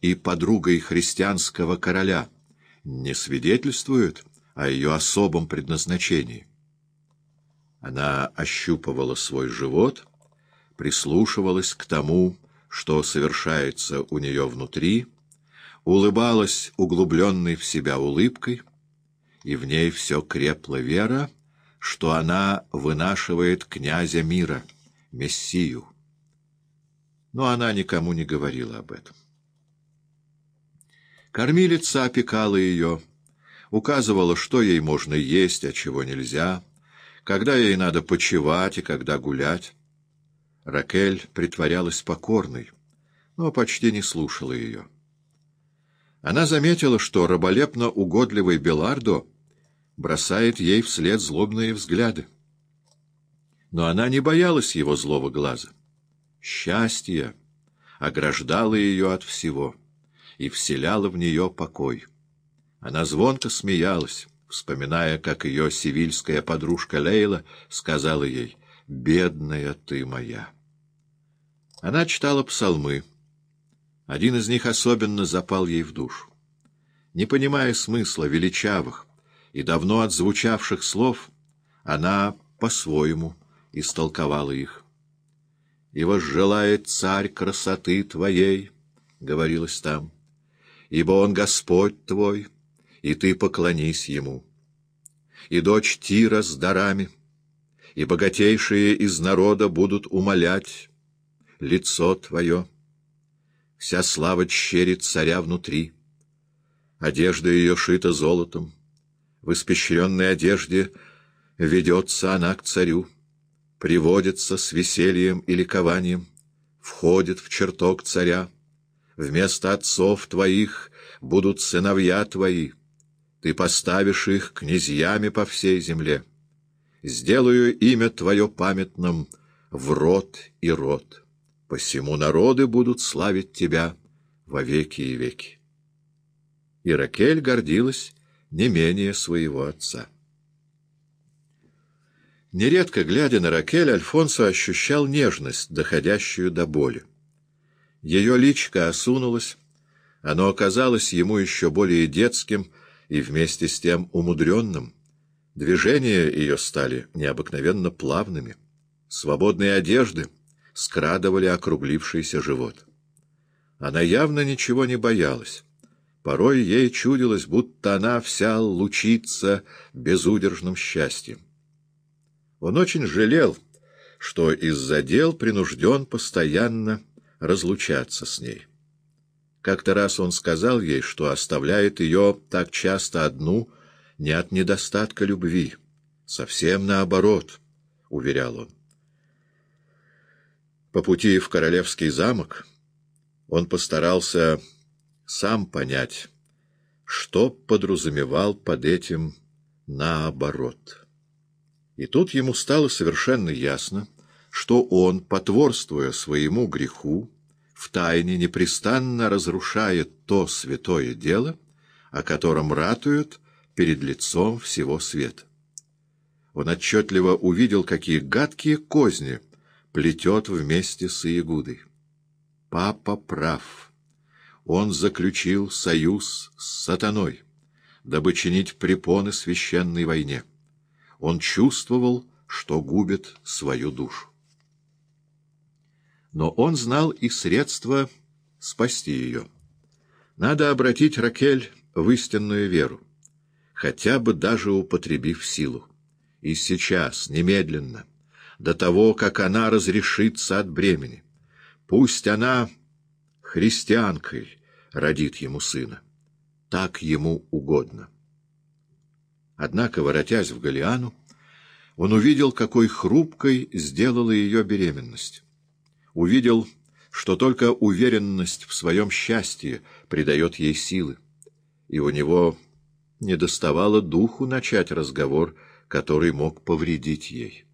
и подругой христианского короля, не свидетельствуют о ее особом предназначении. Она ощупывала свой живот, прислушивалась к тому, что совершается у нее внутри, улыбалась углубленной в себя улыбкой, и в ней все крепла вера, что она вынашивает князя мира, Мессию. Но она никому не говорила об этом. Кормилица опекала ее, указывала, что ей можно есть, а чего нельзя, когда ей надо почевать и когда гулять. Ракель притворялась покорной, но почти не слушала ее. Она заметила, что раболепно угодливый Белардо бросает ей вслед злобные взгляды. Но она не боялась его злого глаза. Счастье ограждало ее от всего и вселяло в нее покой. Она звонко смеялась, вспоминая, как ее сивильская подружка Лейла сказала ей «Бедная ты моя». Она читала псалмы. Один из них особенно запал ей в душу. Не понимая смысла величавых и давно отзвучавших слов, она по-своему истолковала их. «И возжелает царь красоты твоей», — говорилось там, — «ибо он Господь твой, и ты поклонись ему. И дочь Тира с дарами, и богатейшие из народа будут умолять лицо твое. Вся слава черит царя внутри, одежда ее шита золотом, в испещренной одежде ведется она к царю, приводится с весельем и ликованием, входит в чертог царя. Вместо отцов твоих будут сыновья твои, ты поставишь их князьями по всей земле. Сделаю имя твое памятным в род и род. Посему народы будут славить тебя во веки и веки. И Ракель гордилась не менее своего отца. Нередко, глядя на Ракель, Альфонсо ощущал нежность, доходящую до боли. Ее личко осунулось, оно оказалось ему еще более детским и вместе с тем умудренным. Движения ее стали необыкновенно плавными. Свободные одежды скрадывали округлившийся живот. Она явно ничего не боялась. Порой ей чудилось, будто она вся лучится безудержным счастьем. Он очень жалел, что из-за дел принужден постоянно разлучаться с ней. Как-то раз он сказал ей, что оставляет ее так часто одну не от недостатка любви, совсем наоборот, — уверял он. По пути в Королевский замок он постарался сам понять, что подразумевал под этим наоборот. И тут ему стало совершенно ясно, что он, потворствуя своему греху, втайне непрестанно разрушает то святое дело, о котором ратуют перед лицом всего света. Он отчетливо увидел, какие гадкие козни плетет вместе с Иегудой. Папа прав. Он заключил союз с сатаной, дабы чинить препоны священной войне. Он чувствовал, что губит свою душу. Но он знал и средства спасти ее. Надо обратить Ракель в истинную веру, хотя бы даже употребив силу. И сейчас, немедленно, до того, как она разрешится от бремени. Пусть она христианкой родит ему сына. Так ему угодно. Однако, воротясь в Галиану, он увидел, какой хрупкой сделала ее беременность. Увидел, что только уверенность в своем счастье придает ей силы, и у него не доставало духу начать разговор, который мог повредить ей.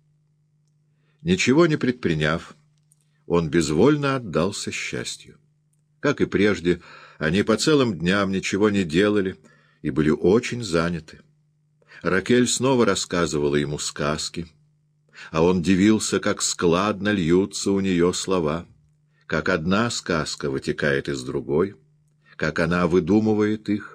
Ничего не предприняв, он безвольно отдался счастью. Как и прежде, они по целым дням ничего не делали и были очень заняты. Ракель снова рассказывала ему сказки, а он дивился, как складно льются у нее слова, как одна сказка вытекает из другой, как она выдумывает их,